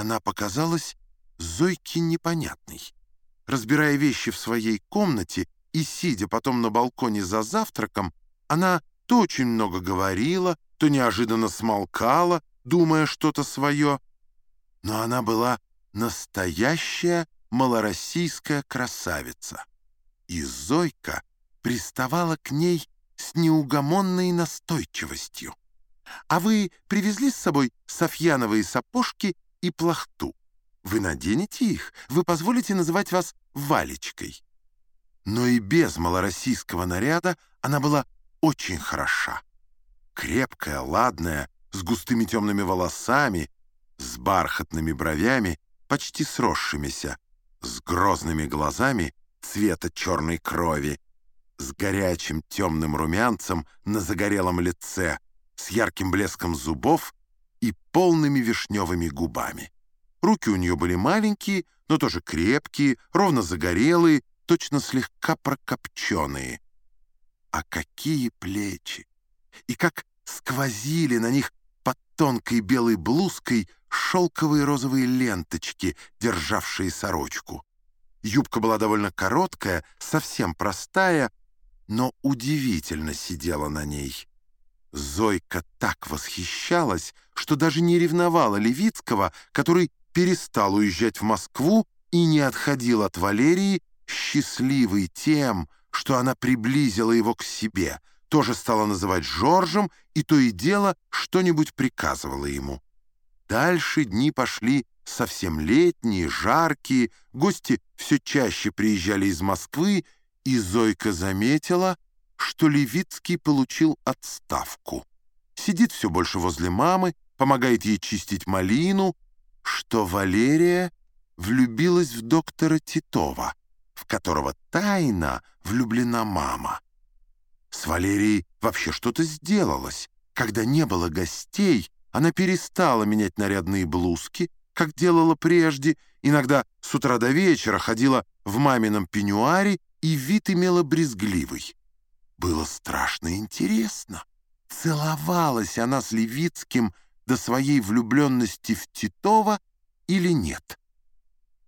она показалась Зойке непонятной. Разбирая вещи в своей комнате и сидя потом на балконе за завтраком, она то очень много говорила, то неожиданно смолкала, думая что-то свое. Но она была настоящая малороссийская красавица. И Зойка приставала к ней с неугомонной настойчивостью. «А вы привезли с собой софьяновые сапожки и плахту? Вы наденете их? Вы позволите называть вас Валечкой?» Но и без малороссийского наряда она была очень хороша. Крепкая, ладная, с густыми темными волосами, с бархатными бровями, почти сросшимися, с грозными глазами цвета черной крови, с горячим темным румянцем на загорелом лице, с ярким блеском зубов и полными вишневыми губами. Руки у нее были маленькие, но тоже крепкие, ровно загорелые, точно слегка прокопченные. А какие плечи! И как сквозили на них под тонкой белой блузкой шелковые розовые ленточки, державшие сорочку. Юбка была довольно короткая, совсем простая, но удивительно сидела на ней. Зойка так восхищалась, что даже не ревновала Левицкого, который перестал уезжать в Москву и не отходил от Валерии, счастливый тем, что она приблизила его к себе, тоже стала называть Жоржем и то и дело что-нибудь приказывала ему. Дальше дни пошли совсем летние, жаркие, гости все чаще приезжали из Москвы, и Зойка заметила, что Левицкий получил отставку. Сидит все больше возле мамы, помогает ей чистить малину, что Валерия влюбилась в доктора Титова, в которого тайно влюблена мама. С Валерией вообще что-то сделалось. Когда не было гостей, она перестала менять нарядные блузки, как делала прежде, иногда с утра до вечера ходила в мамином пеньюаре и вид имела брезгливый. Было страшно интересно. Целовалась она с Левицким до своей влюбленности в Титова или нет.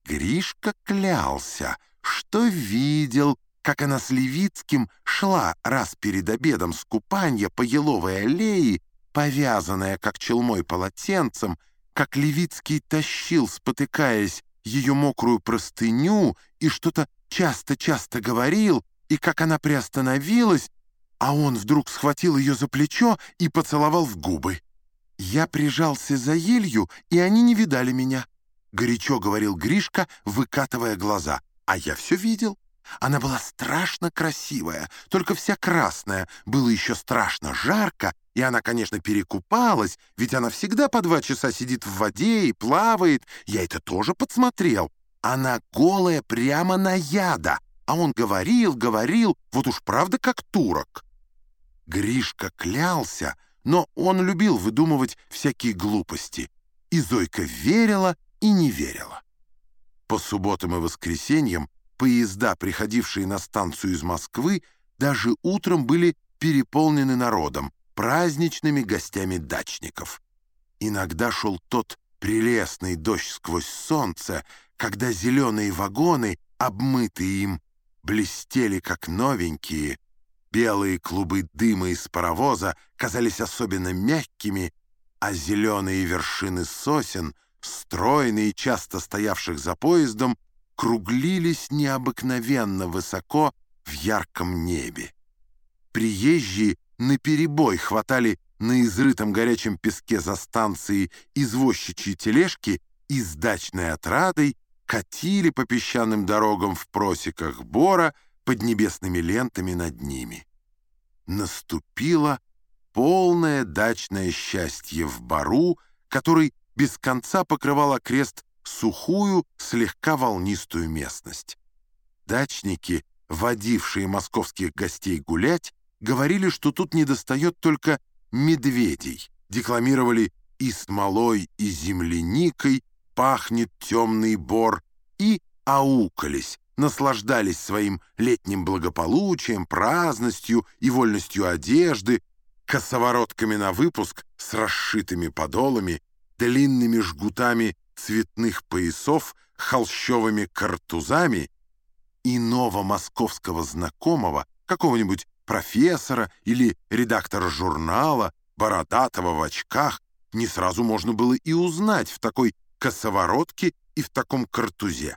Гришка клялся, что видел, как она с Левицким шла раз перед обедом с купанья по еловой аллее, повязанная, как челмой полотенцем, как Левицкий тащил, спотыкаясь, ее мокрую простыню и что-то часто-часто говорил, и как она приостановилась, а он вдруг схватил ее за плечо и поцеловал в губы. Я прижался за елью, и они не видали меня. Горячо говорил Гришка, выкатывая глаза. А я все видел. Она была страшно красивая, только вся красная. Было еще страшно жарко, и она, конечно, перекупалась, ведь она всегда по два часа сидит в воде и плавает. Я это тоже подсмотрел. Она голая прямо на яда. А он говорил, говорил, вот уж правда как турок. Гришка клялся, но он любил выдумывать всякие глупости. И Зойка верила и не верила. По субботам и воскресеньям Поезда, приходившие на станцию из Москвы, даже утром были переполнены народом, праздничными гостями дачников. Иногда шел тот прелестный дождь сквозь солнце, когда зеленые вагоны, обмытые им, блестели как новенькие, белые клубы дыма из паровоза казались особенно мягкими, а зеленые вершины сосен, стройные, часто стоявших за поездом, круглились необыкновенно высоко в ярком небе. Приезжие наперебой хватали на изрытом горячем песке за станцией извозчичьи тележки и с дачной отрадой катили по песчаным дорогам в просеках бора под небесными лентами над ними. Наступило полное дачное счастье в бару, который без конца покрывал окрест сухую, слегка волнистую местность. Дачники, водившие московских гостей гулять, говорили, что тут недостает только медведей, декламировали «и смолой, и земляникой пахнет темный бор» и аукались, наслаждались своим летним благополучием, праздностью и вольностью одежды, косоворотками на выпуск с расшитыми подолами, длинными жгутами цветных поясов холщовыми картузами, иного московского знакомого, какого-нибудь профессора или редактора журнала, бородатого в очках, не сразу можно было и узнать в такой косоворотке и в таком картузе.